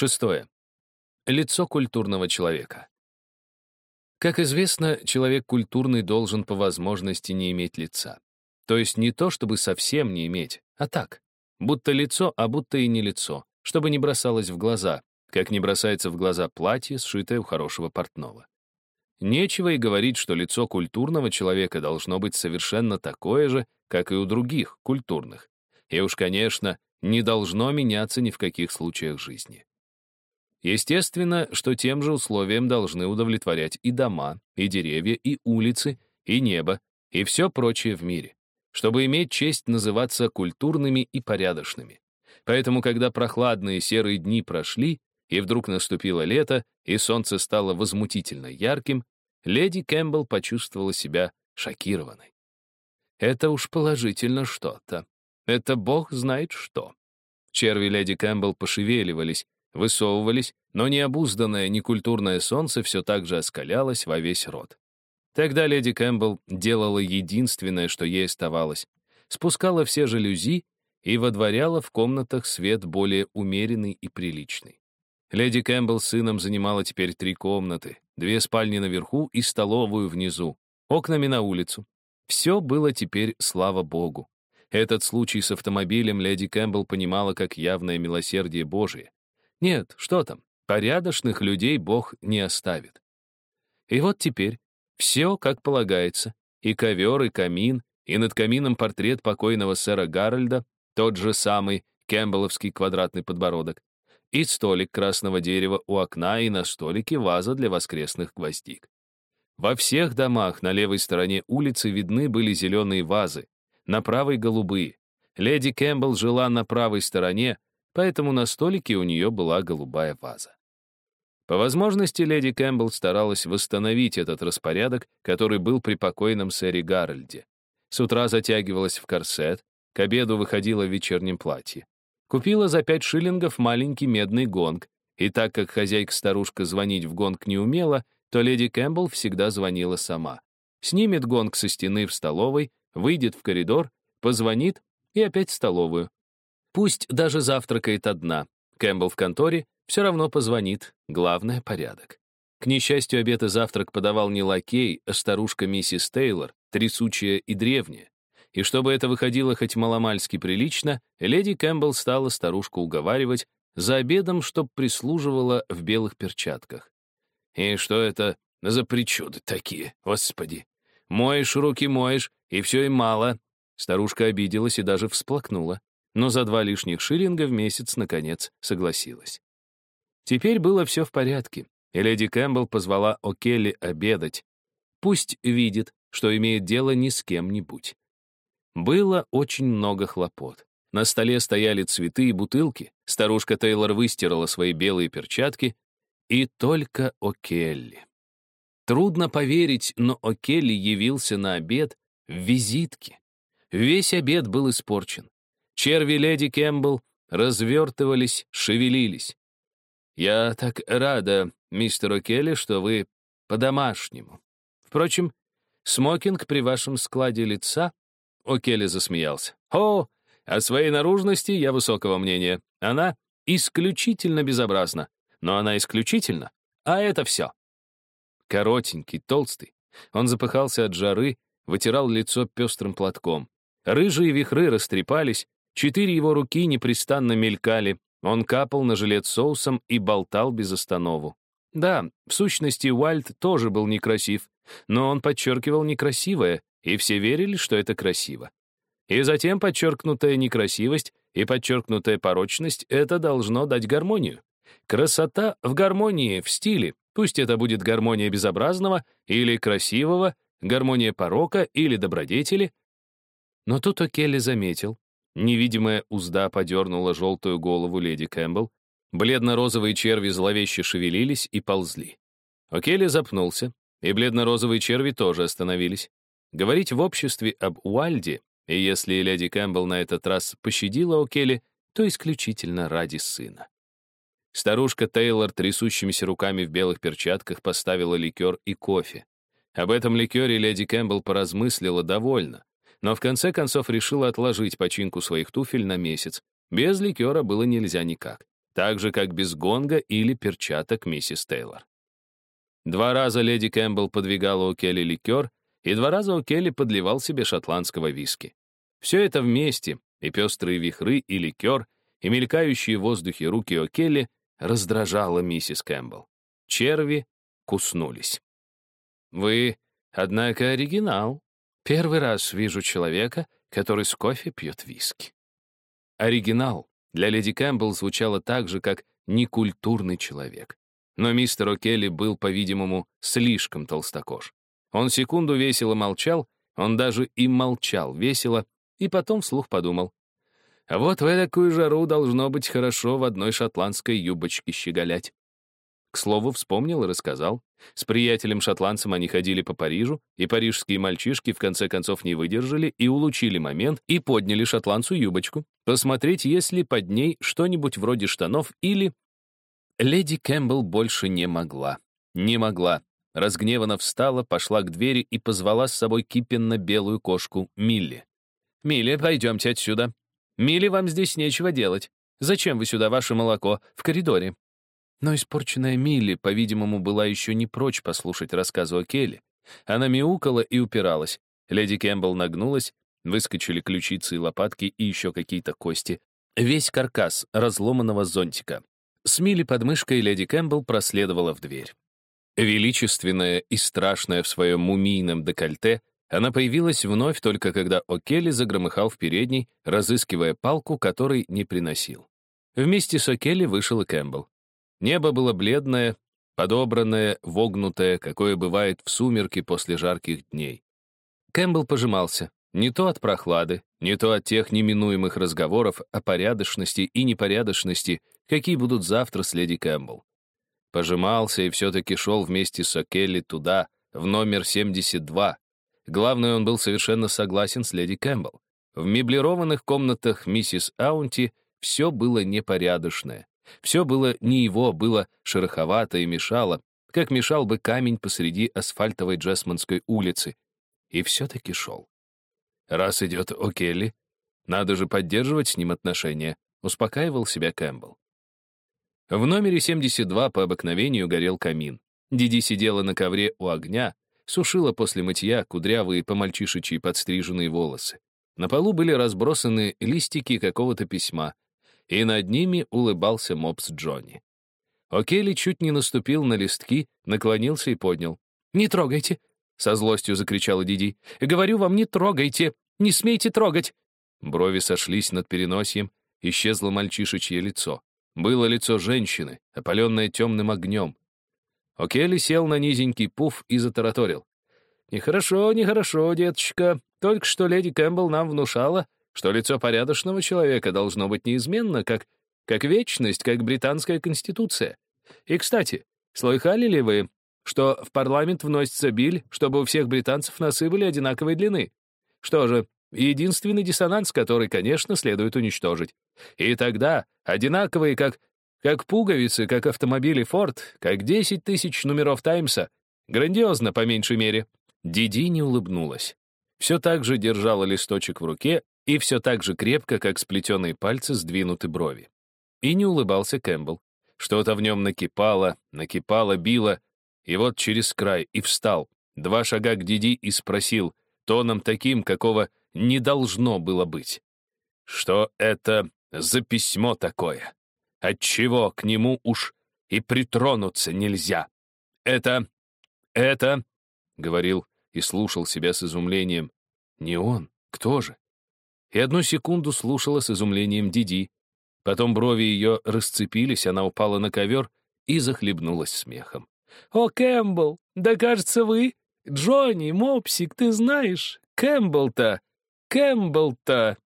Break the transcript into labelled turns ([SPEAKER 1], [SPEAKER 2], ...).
[SPEAKER 1] Шестое. Лицо культурного человека. Как известно, человек культурный должен по возможности не иметь лица. То есть не то, чтобы совсем не иметь, а так. Будто лицо, а будто и не лицо, чтобы не бросалось в глаза, как не бросается в глаза платье, сшитое у хорошего портного. Нечего и говорить, что лицо культурного человека должно быть совершенно такое же, как и у других, культурных. И уж, конечно, не должно меняться ни в каких случаях жизни. Естественно, что тем же условиям должны удовлетворять и дома, и деревья, и улицы, и небо, и все прочее в мире, чтобы иметь честь называться культурными и порядочными. Поэтому, когда прохладные серые дни прошли, и вдруг наступило лето, и солнце стало возмутительно ярким, леди Кэмпбелл почувствовала себя шокированной. Это уж положительно что-то. Это бог знает что. Черви леди Кэмпбелл пошевеливались, высовывались, но необузданное, некультурное солнце все так же оскалялось во весь рот. Тогда леди Кэмпбелл делала единственное, что ей оставалось. Спускала все жалюзи и водворяла в комнатах свет более умеренный и приличный. Леди Кэмпбелл с сыном занимала теперь три комнаты, две спальни наверху и столовую внизу, окнами на улицу. Все было теперь, слава богу. Этот случай с автомобилем леди Кэмпбелл понимала как явное милосердие Божие. Нет, что там, порядочных людей Бог не оставит. И вот теперь все как полагается, и ковер, и камин, и над камином портрет покойного сэра Гарольда, тот же самый кэмпбелловский квадратный подбородок, и столик красного дерева у окна, и на столике ваза для воскресных гвоздик. Во всех домах на левой стороне улицы видны были зеленые вазы, на правой — голубые. Леди Кэмпбелл жила на правой стороне, поэтому на столике у нее была голубая ваза. По возможности, леди Кэмпбелл старалась восстановить этот распорядок, который был при покойном сэре Гарольде. С утра затягивалась в корсет, к обеду выходила в вечернем платье. Купила за пять шиллингов маленький медный гонг, и так как хозяйка-старушка звонить в гонг не умела, то леди Кэмпбелл всегда звонила сама. Снимет гонг со стены в столовой, выйдет в коридор, позвонит и опять в столовую. Пусть даже завтракает одна. Кэмпбелл в конторе все равно позвонит. Главное — порядок. К несчастью, обед и завтрак подавал не лакей, а старушка миссис Тейлор, трясучая и древняя. И чтобы это выходило хоть мало-мальски прилично, леди Кэмпбелл стала старушку уговаривать за обедом, чтоб прислуживала в белых перчатках. «И что это за причуды такие, господи? Моешь руки, моешь, и все и мало». Старушка обиделась и даже всплакнула но за два лишних шиллинга в месяц, наконец, согласилась. Теперь было все в порядке, и леди Кэмпбелл позвала О'Келли обедать. Пусть видит, что имеет дело не с кем-нибудь. Было очень много хлопот. На столе стояли цветы и бутылки, старушка Тейлор выстирала свои белые перчатки, и только О'Келли. Трудно поверить, но О'Келли явился на обед в визитке. Весь обед был испорчен. Черви леди Кэмпбелл развертывались, шевелились. «Я так рада, мистер О'Келли, что вы по-домашнему. Впрочем, смокинг при вашем складе лица...» О'Келли засмеялся. «О, о своей наружности я высокого мнения. Она исключительно безобразна. Но она исключительно, а это все». Коротенький, толстый. Он запыхался от жары, вытирал лицо пестрым платком. Рыжие вихры растрепались, Четыре его руки непрестанно мелькали, он капал на жилет соусом и болтал без останову. Да, в сущности, Уальд тоже был некрасив, но он подчеркивал некрасивое, и все верили, что это красиво. И затем подчеркнутая некрасивость и подчеркнутая порочность — это должно дать гармонию. Красота в гармонии, в стиле. Пусть это будет гармония безобразного или красивого, гармония порока или добродетели. Но тут О'Келли заметил, Невидимая узда подернула желтую голову леди Кэмпбелл. Бледно-розовые черви зловеще шевелились и ползли. О'Келли запнулся, и бледно-розовые черви тоже остановились. Говорить в обществе об Уайльде, и если леди Кэмпбелл на этот раз пощадила О'Келли, то исключительно ради сына. Старушка Тейлор трясущимися руками в белых перчатках поставила ликер и кофе. Об этом ликере леди Кэмпбелл поразмыслила довольно но в конце концов решила отложить починку своих туфель на месяц. Без ликера было нельзя никак. так же, как без гонга или перчаток миссис Тейлор. Два раза леди Кэмпбелл подвигала О'Келли ликер, и два раза О'Келли подливал себе шотландского виски. Все это вместе, и пестрые вихры, и ликер, и мелькающие в воздухе руки О'Келли раздражало миссис Кэмпбелл. Черви куснулись. «Вы, однако, оригинал. Первый раз вижу человека, который с кофе пьет виски». Оригинал для леди Кэмпбелл звучало так же, как «некультурный человек». Но мистер О'Келли был, по-видимому, слишком толстокож. Он секунду весело молчал, он даже и молчал весело, и потом вслух подумал. Вот в такую жару должно быть хорошо в одной шотландской юбочке щеголять. Слову, вспомнил и рассказал. С приятелем-шотландцем они ходили по Парижу, и парижские мальчишки в конце концов не выдержали и улучили момент и подняли шотландцу юбочку, посмотреть, есть ли под ней что-нибудь вроде штанов или... Леди Кэмпбелл больше не могла. Не могла. Разгневанно встала, пошла к двери и позвала с собой кипенно-белую кошку Милли. «Милли, пойдемте отсюда. Милли, вам здесь нечего делать. Зачем вы сюда ваше молоко в коридоре?» Но испорченная Милли, по-видимому, была еще не прочь послушать рассказу о Келли. Она мяукала и упиралась. Леди Кэмпбелл нагнулась, выскочили ключицы и лопатки и еще какие-то кости. Весь каркас разломанного зонтика. С Милли под мышкой леди Кэмпбелл проследовала в дверь. Величественная и страшная в своем мумийном декольте, она появилась вновь только когда О'Келли загромыхал в передней, разыскивая палку, которой не приносил. Вместе с О'Келли вышел и Кэмпбелл. Небо было бледное, подобранное, вогнутое, какое бывает в сумерки после жарких дней. Кэмпбелл пожимался, не то от прохлады, не то от тех неминуемых разговоров о порядочности и непорядочности, какие будут завтра с леди Кэмпбелл. Пожимался и все-таки шел вместе с О'Келли туда, в номер 72. Главное, он был совершенно согласен с леди Кэмпбелл. В меблированных комнатах миссис Аунти все было непорядочное. Все было не его, было шероховато и мешало, как мешал бы камень посреди асфальтовой Джесманской улицы. И все-таки шел. Раз идет О'Келли, надо же поддерживать с ним отношения, успокаивал себя Кэмпбелл. В номере 72 по обыкновению горел камин. Диди сидела на ковре у огня, сушила после мытья кудрявые по-мальчишечьи подстриженные волосы. На полу были разбросаны листики какого-то письма, и над ними улыбался мопс Джонни. О'Келли чуть не наступил на листки, наклонился и поднял. «Не трогайте!» — со злостью закричала Диди. «Говорю вам, не трогайте! Не смейте трогать!» Брови сошлись над переносием, исчезло мальчишечье лицо. Было лицо женщины, опаленное темным огнем. О'Келли сел на низенький пуф и затараторил. «Нехорошо, нехорошо, деточка. Только что леди Кэмпбелл нам внушала, что лицо порядочного человека должно быть неизменно, как, как вечность, как британская конституция. И, кстати, слыхали ли вы, что в парламент вносится биль, чтобы у всех британцев носы были одинаковой длины? Что же, единственный диссонанс, который, конечно, следует уничтожить. И тогда одинаковые, как, как пуговицы, как автомобили Ford, как 10 тысяч номеров Таймса. Грандиозно, по меньшей мере. Диди не улыбнулась. Все так же держала листочек в руке и все так же крепко, как сплетенные пальцы, сдвинуты брови. И не улыбался Кэмпбелл. Что-то в нем накипало, накипало, било, и вот через край, и встал, два шага к Диди и спросил, тоном таким, какого не должно было быть. Что это за письмо такое? Отчего к нему уж и притронуться нельзя? Это... это... — говорил и слушал себя с изумлением. Не он, кто же? И одну секунду слушала с изумлением Диди. Потом брови ее расцепились, она упала на ковер и захлебнулась смехом. «О, Кэмпбелл, да кажется вы! Джонни, Мопсик, ты знаешь, Кэмпбелл-то! Кэмпбелл-то!»